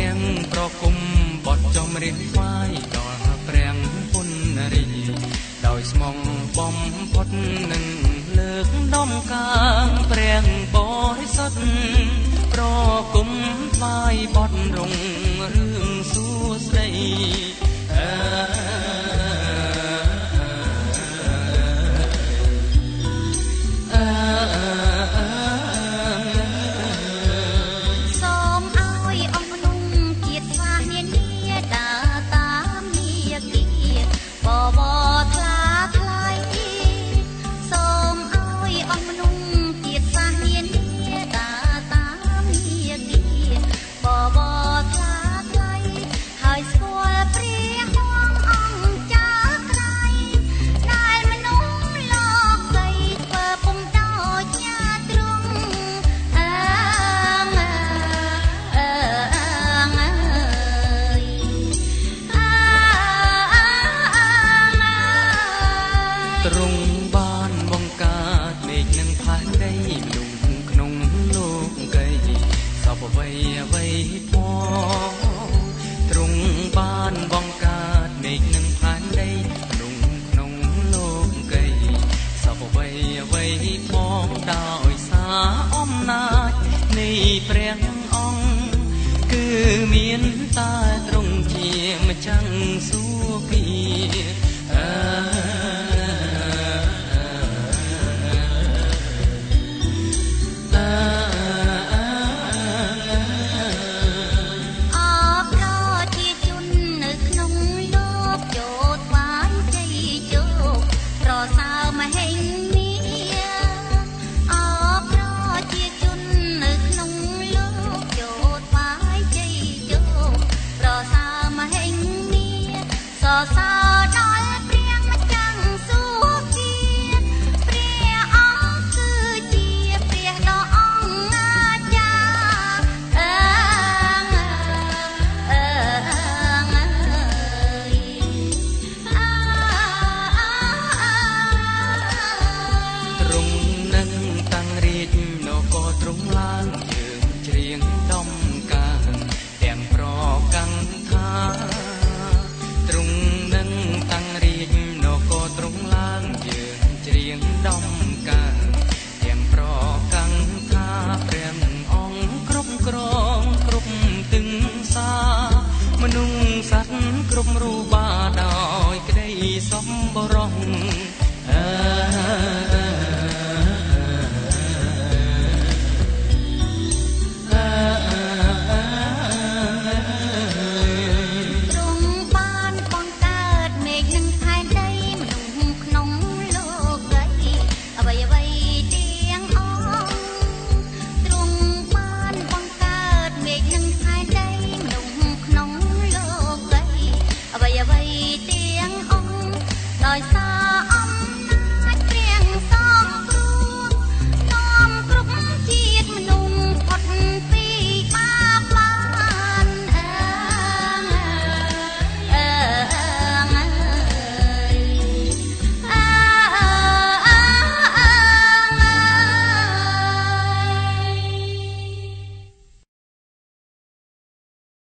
នាងប្រគុំបត់ចំរៀបថ្វាយដល់ព្រះពុនរី ដោយស្មងបំផុតនឹងលើកដំកើងព្រះបរិសុទ្ធប្រគុំថ្វាយបត់រងរឿងសួស្តី ទ្រង់បានបង្កើតមេឃនិងផែនដីមនុស្សក្នុងលោកកៃសពអ្វីអ្វីផងទ្រង់បានបង្កើតមេឃនិងផែនដីមនុស្សក្នុងលោកកៃសពអ្វីអ្វីផងដោយសារអំណាចនៃព្រះអង្គគឺមានតែទ្រង់ជាម្ចាស់សួង ទ្រង់ឡើងជើងច្រៀងដំកើងទាំងប្រកាន់ថាទ្រង់នឹងតាំងរាជនគរទ្រង់ឡើងជើងច្រៀងដំកើងទាំងប្រកាន់ថាព្រះអង្គគ្រប់គ្រង